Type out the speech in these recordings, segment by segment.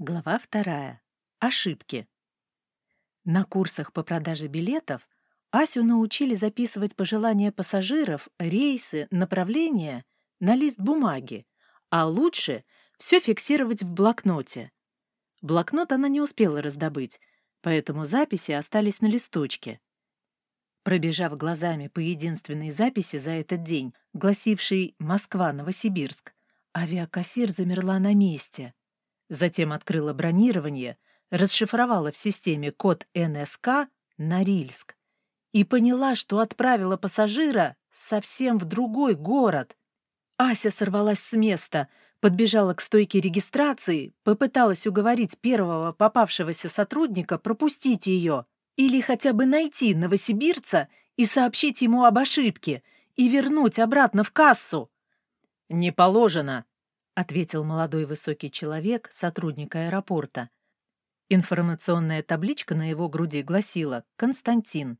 Глава вторая. Ошибки. На курсах по продаже билетов Асю научили записывать пожелания пассажиров, рейсы, направления на лист бумаги, а лучше все фиксировать в блокноте. Блокнот она не успела раздобыть, поэтому записи остались на листочке. Пробежав глазами по единственной записи за этот день, гласившей «Москва-Новосибирск», авиакассир замерла на месте — Затем открыла бронирование, расшифровала в системе код НСК «Норильск» и поняла, что отправила пассажира совсем в другой город. Ася сорвалась с места, подбежала к стойке регистрации, попыталась уговорить первого попавшегося сотрудника пропустить ее или хотя бы найти новосибирца и сообщить ему об ошибке и вернуть обратно в кассу. «Не положено», ответил молодой высокий человек, сотрудник аэропорта. Информационная табличка на его груди гласила «Константин».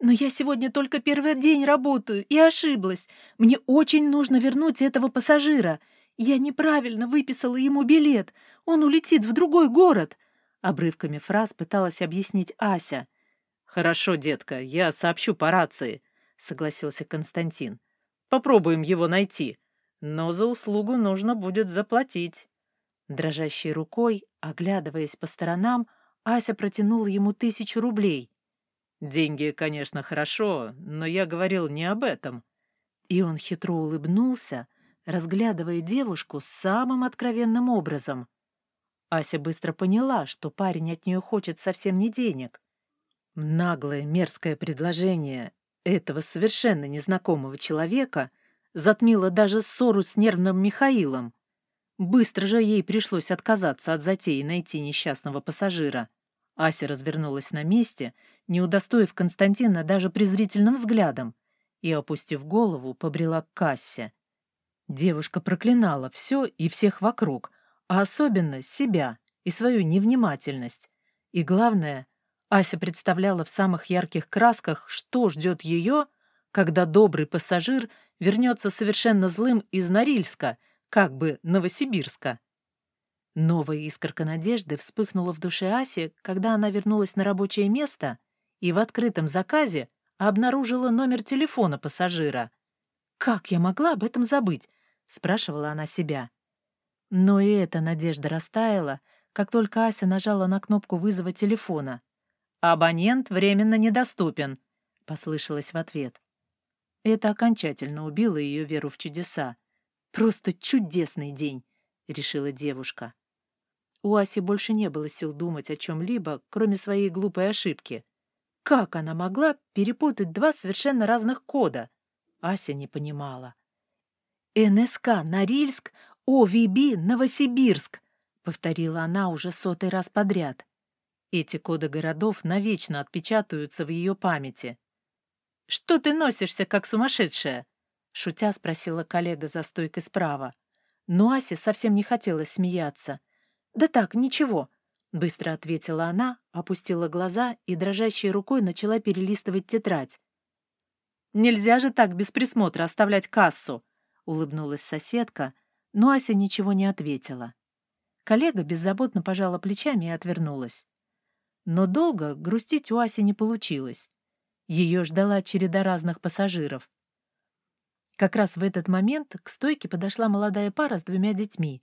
«Но я сегодня только первый день работаю и ошиблась. Мне очень нужно вернуть этого пассажира. Я неправильно выписала ему билет. Он улетит в другой город». Обрывками фраз пыталась объяснить Ася. «Хорошо, детка, я сообщу по рации», — согласился Константин. «Попробуем его найти но за услугу нужно будет заплатить». Дрожащей рукой, оглядываясь по сторонам, Ася протянула ему тысячу рублей. «Деньги, конечно, хорошо, но я говорил не об этом». И он хитро улыбнулся, разглядывая девушку самым откровенным образом. Ася быстро поняла, что парень от нее хочет совсем не денег. Наглое, мерзкое предложение этого совершенно незнакомого человека — затмила даже ссору с нервным Михаилом. Быстро же ей пришлось отказаться от затеи найти несчастного пассажира. Ася развернулась на месте, не удостоив Константина даже презрительным взглядом, и, опустив голову, побрела к кассе. Девушка проклинала все и всех вокруг, а особенно себя и свою невнимательность. И главное, Ася представляла в самых ярких красках, что ждет ее, когда добрый пассажир вернется совершенно злым из Норильска, как бы Новосибирска. Новая искорка надежды вспыхнула в душе Аси, когда она вернулась на рабочее место и в открытом заказе обнаружила номер телефона пассажира. «Как я могла об этом забыть?» — спрашивала она себя. Но и эта надежда растаяла, как только Ася нажала на кнопку вызова телефона. «Абонент временно недоступен», — послышалось в ответ. Это окончательно убило ее веру в чудеса. «Просто чудесный день», — решила девушка. У Аси больше не было сил думать о чем-либо, кроме своей глупой ошибки. Как она могла перепутать два совершенно разных кода? Ася не понимала. «НСК Норильск, ОВБ Новосибирск», — повторила она уже сотый раз подряд. Эти коды городов навечно отпечатаются в ее памяти. «Что ты носишься, как сумасшедшая?» — шутя спросила коллега за стойкой справа. Но Асе совсем не хотелось смеяться. «Да так, ничего», — быстро ответила она, опустила глаза и дрожащей рукой начала перелистывать тетрадь. «Нельзя же так без присмотра оставлять кассу», — улыбнулась соседка, но Ася ничего не ответила. Коллега беззаботно пожала плечами и отвернулась. Но долго грустить у Аси не получилось. Ее ждала череда разных пассажиров. Как раз в этот момент к стойке подошла молодая пара с двумя детьми.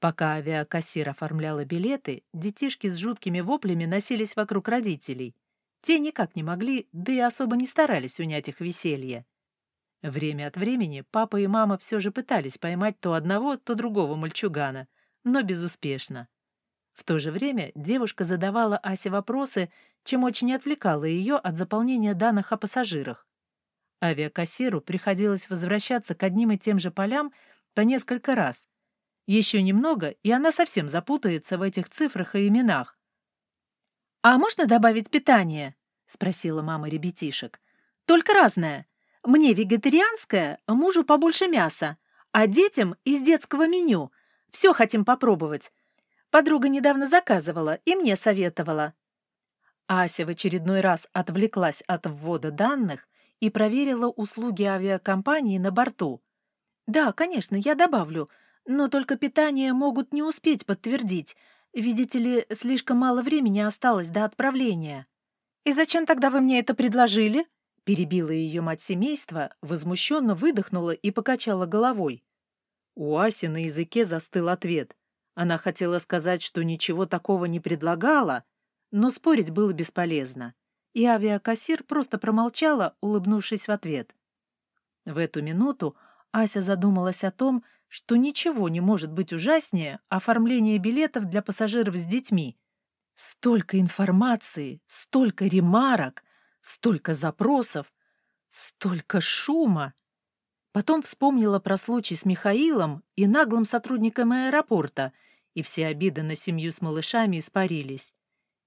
Пока авиакассир оформляла билеты, детишки с жуткими воплями носились вокруг родителей. Те никак не могли, да и особо не старались унять их веселье. Время от времени папа и мама все же пытались поймать то одного, то другого мальчугана, но безуспешно. В то же время девушка задавала Асе вопросы, чем очень отвлекала ее от заполнения данных о пассажирах. Авиакассиру приходилось возвращаться к одним и тем же полям по несколько раз. Еще немного, и она совсем запутается в этих цифрах и именах. «А можно добавить питание?» — спросила мама ребятишек. «Только разное. Мне вегетарианское, мужу побольше мяса, а детям из детского меню. Все хотим попробовать. Подруга недавно заказывала и мне советовала. Ася в очередной раз отвлеклась от ввода данных и проверила услуги авиакомпании на борту. «Да, конечно, я добавлю, но только питание могут не успеть подтвердить. Видите ли, слишком мало времени осталось до отправления. И зачем тогда вы мне это предложили? Перебила ее мать семейства, возмущенно выдохнула и покачала головой. У Аси на языке застыл ответ. Она хотела сказать, что ничего такого не предлагала, но спорить было бесполезно, и авиакассир просто промолчала, улыбнувшись в ответ. В эту минуту Ася задумалась о том, что ничего не может быть ужаснее оформления билетов для пассажиров с детьми. Столько информации, столько ремарок, столько запросов, столько шума. Потом вспомнила про случай с Михаилом и наглым сотрудником аэропорта, и все обиды на семью с малышами испарились.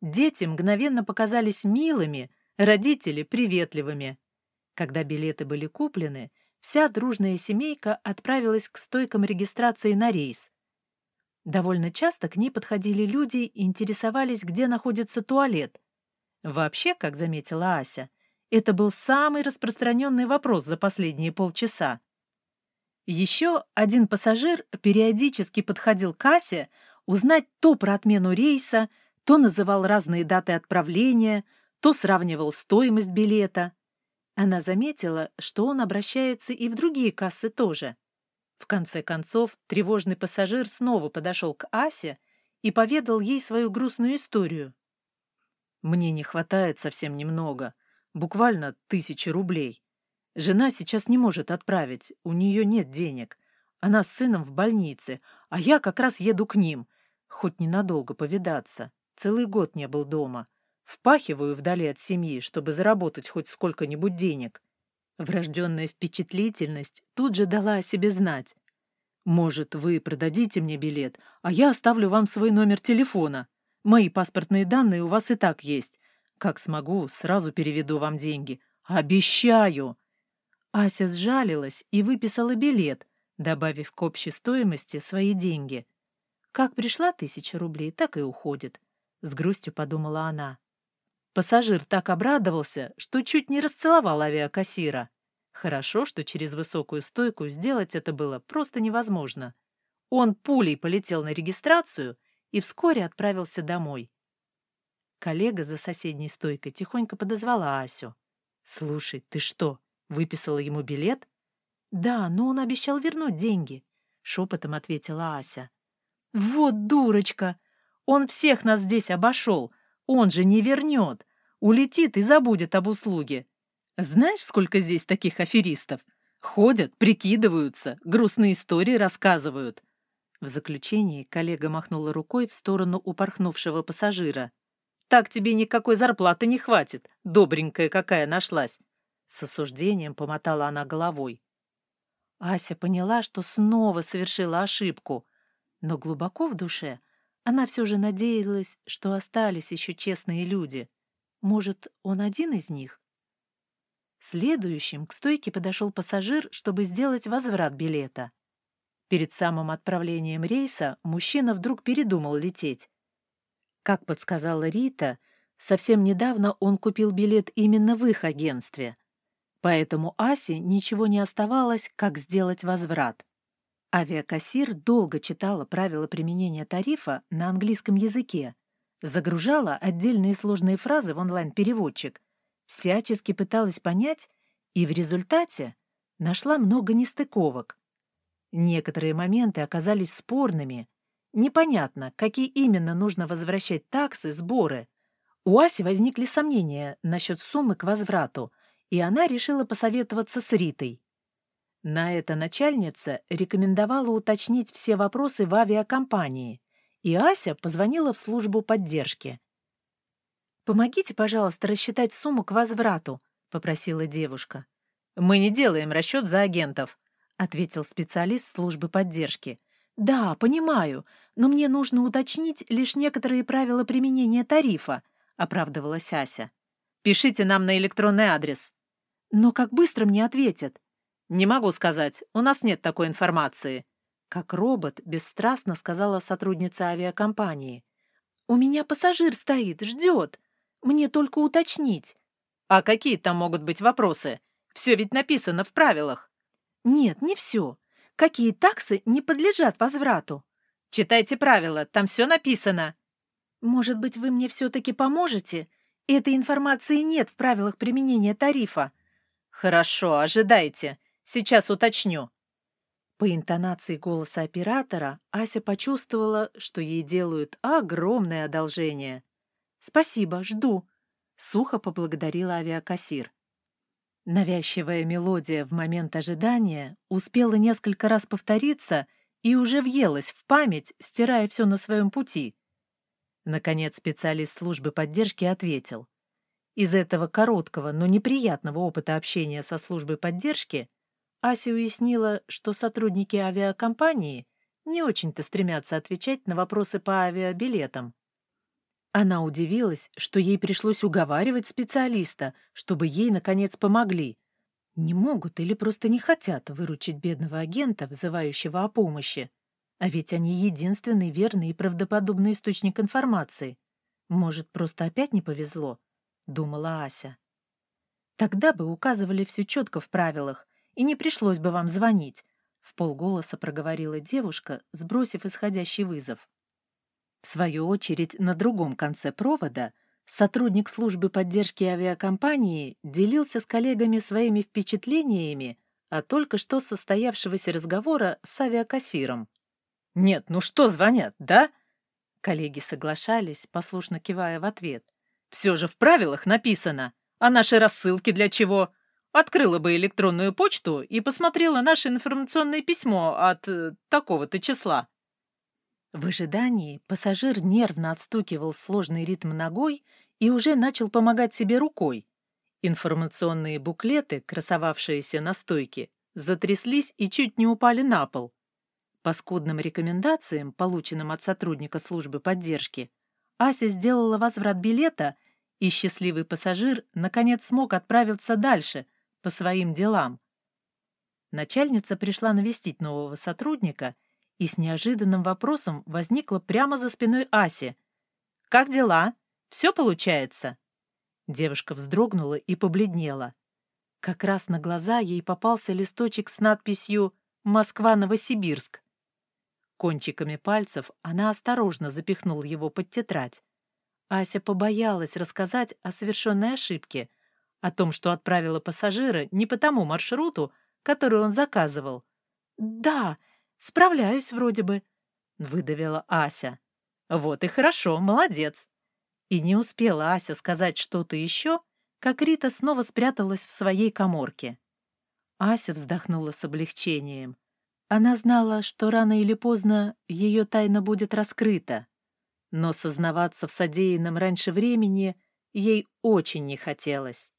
Дети мгновенно показались милыми, родители — приветливыми. Когда билеты были куплены, вся дружная семейка отправилась к стойкам регистрации на рейс. Довольно часто к ней подходили люди и интересовались, где находится туалет. Вообще, как заметила Ася, это был самый распространенный вопрос за последние полчаса. Еще один пассажир периодически подходил к Асе узнать то про отмену рейса, то называл разные даты отправления, то сравнивал стоимость билета. Она заметила, что он обращается и в другие кассы тоже. В конце концов, тревожный пассажир снова подошел к Асе и поведал ей свою грустную историю. «Мне не хватает совсем немного, буквально тысячи рублей. Жена сейчас не может отправить, у нее нет денег. Она с сыном в больнице, а я как раз еду к ним, хоть ненадолго повидаться. Целый год не был дома. Впахиваю вдали от семьи, чтобы заработать хоть сколько-нибудь денег. Врожденная впечатлительность тут же дала о себе знать. «Может, вы продадите мне билет, а я оставлю вам свой номер телефона. Мои паспортные данные у вас и так есть. Как смогу, сразу переведу вам деньги. Обещаю!» Ася сжалилась и выписала билет, добавив к общей стоимости свои деньги. Как пришла тысяча рублей, так и уходит. — с грустью подумала она. Пассажир так обрадовался, что чуть не расцеловал авиакассира. Хорошо, что через высокую стойку сделать это было просто невозможно. Он пулей полетел на регистрацию и вскоре отправился домой. Коллега за соседней стойкой тихонько подозвала Асю. «Слушай, ты что, выписала ему билет?» «Да, но он обещал вернуть деньги», — шепотом ответила Ася. «Вот дурочка!» Он всех нас здесь обошел. Он же не вернет. Улетит и забудет об услуге. Знаешь, сколько здесь таких аферистов? Ходят, прикидываются, грустные истории рассказывают. В заключении коллега махнула рукой в сторону упорхнувшего пассажира. «Так тебе никакой зарплаты не хватит, добренькая какая нашлась!» С осуждением помотала она головой. Ася поняла, что снова совершила ошибку, но глубоко в душе она все же надеялась, что остались еще честные люди. Может, он один из них? Следующим к стойке подошел пассажир, чтобы сделать возврат билета. Перед самым отправлением рейса мужчина вдруг передумал лететь. Как подсказала Рита, совсем недавно он купил билет именно в их агентстве. Поэтому Асе ничего не оставалось, как сделать возврат. Авиакассир долго читала правила применения тарифа на английском языке, загружала отдельные сложные фразы в онлайн-переводчик, всячески пыталась понять и в результате нашла много нестыковок. Некоторые моменты оказались спорными. Непонятно, какие именно нужно возвращать таксы, сборы. У Аси возникли сомнения насчет суммы к возврату, и она решила посоветоваться с Ритой. На это начальница рекомендовала уточнить все вопросы в авиакомпании, и Ася позвонила в службу поддержки. «Помогите, пожалуйста, рассчитать сумму к возврату», — попросила девушка. «Мы не делаем расчет за агентов», — ответил специалист службы поддержки. «Да, понимаю, но мне нужно уточнить лишь некоторые правила применения тарифа», — оправдывалась Ася. «Пишите нам на электронный адрес». «Но как быстро мне ответят?» «Не могу сказать, у нас нет такой информации», — как робот бесстрастно сказала сотрудница авиакомпании. «У меня пассажир стоит, ждет. Мне только уточнить». «А какие там могут быть вопросы? Все ведь написано в правилах». «Нет, не все. Какие таксы не подлежат возврату?» Читайте правила, там все написано. Может быть, вы мне все-таки поможете? Этой информации нет в правилах применения тарифа. Хорошо, ожидайте. Сейчас уточню. По интонации голоса оператора Ася почувствовала, что ей делают огромное одолжение. «Спасибо, жду», — сухо поблагодарила авиакассир. Навязчивая мелодия в момент ожидания успела несколько раз повториться и уже въелась в память, стирая все на своем пути. Наконец специалист службы поддержки ответил. Из этого короткого, но неприятного опыта общения со службой поддержки Ася уяснила, что сотрудники авиакомпании не очень-то стремятся отвечать на вопросы по авиабилетам. Она удивилась, что ей пришлось уговаривать специалиста, чтобы ей, наконец, помогли. Не могут или просто не хотят выручить бедного агента, взывающего о помощи. А ведь они единственный верный и правдоподобный источник информации. Может, просто опять не повезло? Думала Ася. Тогда бы указывали все четко в правилах, и не пришлось бы вам звонить, в полголоса проговорила девушка, сбросив исходящий вызов. В свою очередь, на другом конце провода сотрудник службы поддержки авиакомпании делился с коллегами своими впечатлениями о только что состоявшегося разговора с авиакассиром. «Нет, ну что звонят, да?» Коллеги соглашались, послушно кивая в ответ. «Все же в правилах написано. А наши рассылки для чего? Открыла бы электронную почту и посмотрела наше информационное письмо от э, такого-то числа. В ожидании пассажир нервно отстукивал сложный ритм ногой и уже начал помогать себе рукой. Информационные буклеты, красовавшиеся на стойке, затряслись и чуть не упали на пол. По скудным рекомендациям, полученным от сотрудника службы поддержки, Ася сделала возврат билета, и счастливый пассажир наконец смог отправиться дальше, по своим делам. Начальница пришла навестить нового сотрудника — и с неожиданным вопросом возникла прямо за спиной Аси. «Как дела? Все получается?» Девушка вздрогнула и побледнела. Как раз на глаза ей попался листочек с надписью «Москва-Новосибирск». Кончиками пальцев она осторожно запихнула его под тетрадь. Ася побоялась рассказать о совершенной ошибке, о том, что отправила пассажира не по тому маршруту, который он заказывал. «Да, Справляюсь вроде бы», — выдавила Ася. «Вот и хорошо, молодец». И не успела Ася сказать что-то еще, как Рита снова спряталась в своей коморке. Ася вздохнула с облегчением. Она знала, что рано или поздно ее тайна будет раскрыта, но сознаваться в содеянном раньше времени ей очень не хотелось.